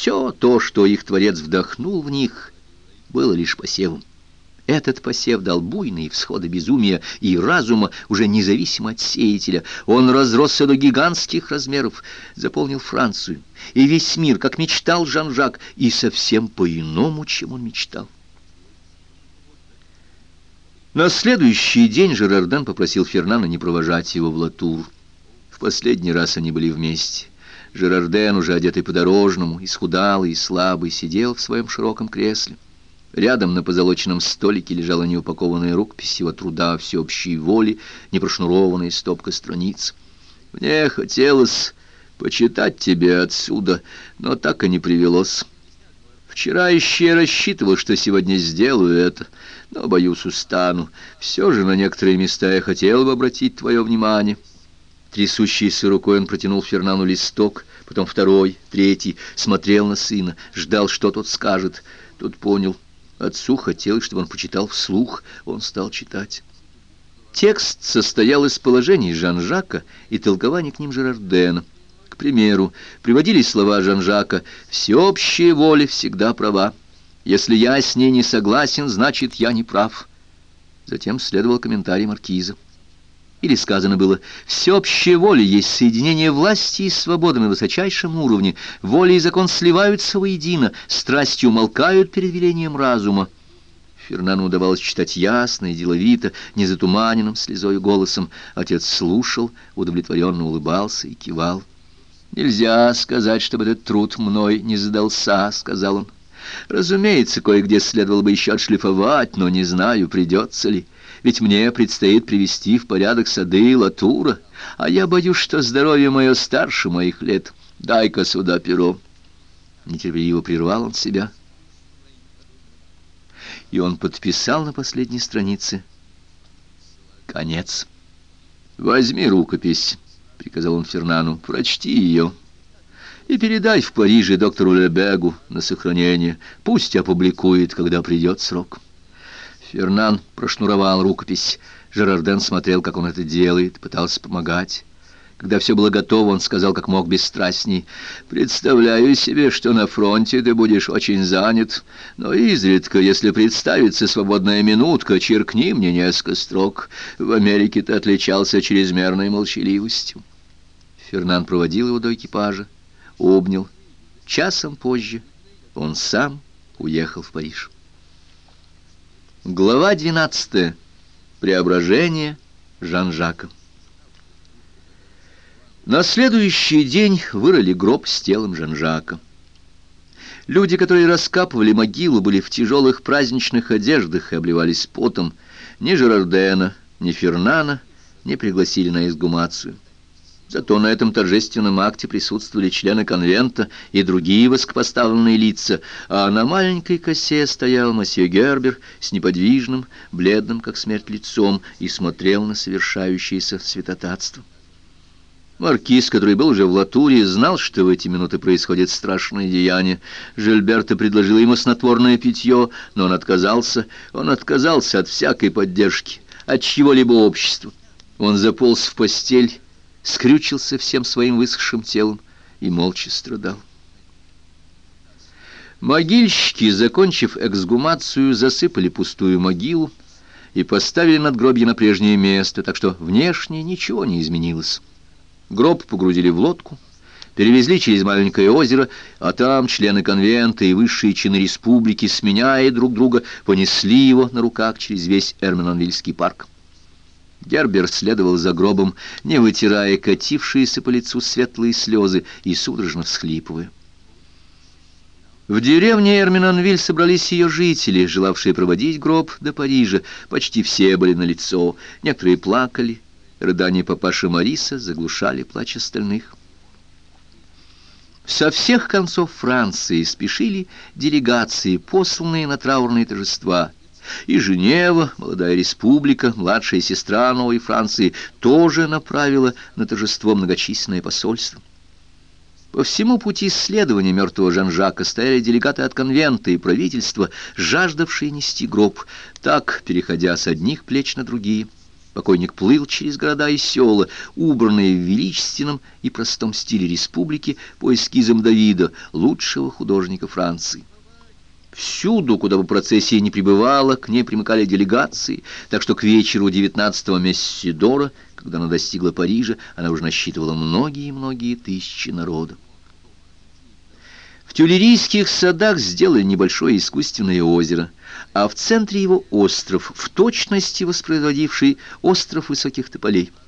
Все то, что их Творец вдохнул в них, было лишь посевом. Этот посев дал буйные всходы безумия и разума, уже независимо от сеятеля. Он разросся до гигантских размеров, заполнил Францию и весь мир, как мечтал Жан-Жак, и совсем по-иному, чем он мечтал. На следующий день Жерарден попросил Фернана не провожать его в Латур. В последний раз они были вместе. Жерарден, уже одетый по-дорожному, исхудалый и слабый, сидел в своем широком кресле. Рядом на позолоченном столике лежала неупакованная рукопись его труда всеобщей воли, непрошнурованная стопка страниц. «Мне хотелось почитать тебе отсюда, но так и не привелось. Вчера еще я рассчитывал, что сегодня сделаю это, но, боюсь, устану. Все же на некоторые места я хотел бы обратить твое внимание». Трясущейся рукой он протянул Фернану листок, потом второй, третий, смотрел на сына, ждал, что тот скажет. Тут понял — Отцу хотелось, чтобы он почитал вслух, он стал читать. Текст состоял из положений Жан-Жака и толкований к ним Жерардена. К примеру, приводились слова Жан-Жака «Всеобщая воля всегда права. Если я с ней не согласен, значит, я не прав». Затем следовал комментарий Маркиза. Или сказано было, всеобщая воля есть соединение власти и свободы на высочайшем уровне, воля и закон сливаются воедино, страсти умолкают перед велением разума. Фернану удавалось читать ясно и деловито, незатуманенным слезой голосом. Отец слушал, удовлетворенно улыбался и кивал. «Нельзя сказать, чтобы этот труд мной не задался», — сказал он. «Разумеется, кое-где следовало бы еще отшлифовать, но не знаю, придется ли» ведь мне предстоит привести в порядок сады и латура, а я боюсь, что здоровье мое старше моих лет. Дай-ка сюда перо». Нетерпеливо прервал он себя. И он подписал на последней странице «Конец». «Возьми рукопись», — приказал он Фернану, — «прочти ее» и передай в Париже доктору Лебегу на сохранение. Пусть опубликует, когда придет срок». Фернан прошнуровал рукопись. Жерарден смотрел, как он это делает, пытался помогать. Когда все было готово, он сказал, как мог бесстрастней, «Представляю себе, что на фронте ты будешь очень занят, но изредка, если представится свободная минутка, черкни мне несколько строк. В Америке ты отличался чрезмерной молчаливостью». Фернан проводил его до экипажа, обнял. Часом позже он сам уехал в Париж. Глава 12. Преображение Жан-Жака. На следующий день вырыли гроб с телом Жан-Жака. Люди, которые раскапывали могилу, были в тяжелых праздничных одеждах и обливались потом. Ни Жерардена, ни Фернана не пригласили на изгумацию. Зато на этом торжественном акте присутствовали члены конвента и другие воскопоставленные лица, а на маленькой косе стоял месье Гербер с неподвижным, бледным, как смерть, лицом и смотрел на совершающееся святотатство. Маркиз, который был уже в Латуре, знал, что в эти минуты происходит страшное деяние. Жильберто предложил ему снотворное питье, но он отказался. Он отказался от всякой поддержки, от чьего-либо общества. Он заполз в постель скрючился всем своим высохшим телом и молча страдал. Могильщики, закончив эксгумацию, засыпали пустую могилу и поставили надгробье на прежнее место, так что внешне ничего не изменилось. Гроб погрузили в лодку, перевезли через маленькое озеро, а там члены конвента и высшие чины республики, сменяя друг друга, понесли его на руках через весь Эрменонвильский парк. Гербер следовал за гробом, не вытирая катившиеся по лицу светлые слезы и судорожно всхлипывая. В деревне Эрминонвиль собрались ее жители, желавшие проводить гроб до Парижа. Почти все были на лицо, некоторые плакали. Рыдания папаши Мариса заглушали плач остальных. Со всех концов Франции спешили делегации, посланные на траурные торжества – и Женева, молодая республика, младшая сестра Новой Франции, тоже направила на торжество многочисленное посольство. По всему пути исследования мертвого Жан-Жака стояли делегаты от конвента и правительства, жаждавшие нести гроб, так, переходя с одних плеч на другие. Покойник плыл через города и села, убранные в величественном и простом стиле республики по эскизам Давида, лучшего художника Франции. Всюду, куда бы процессия не пребывала, к ней примыкали делегации, так что к вечеру 19-го Мессидора, когда она достигла Парижа, она уже насчитывала многие-многие тысячи народа. В тюлерийских садах сделали небольшое искусственное озеро, а в центре его остров, в точности воспроизводивший остров высоких тополей –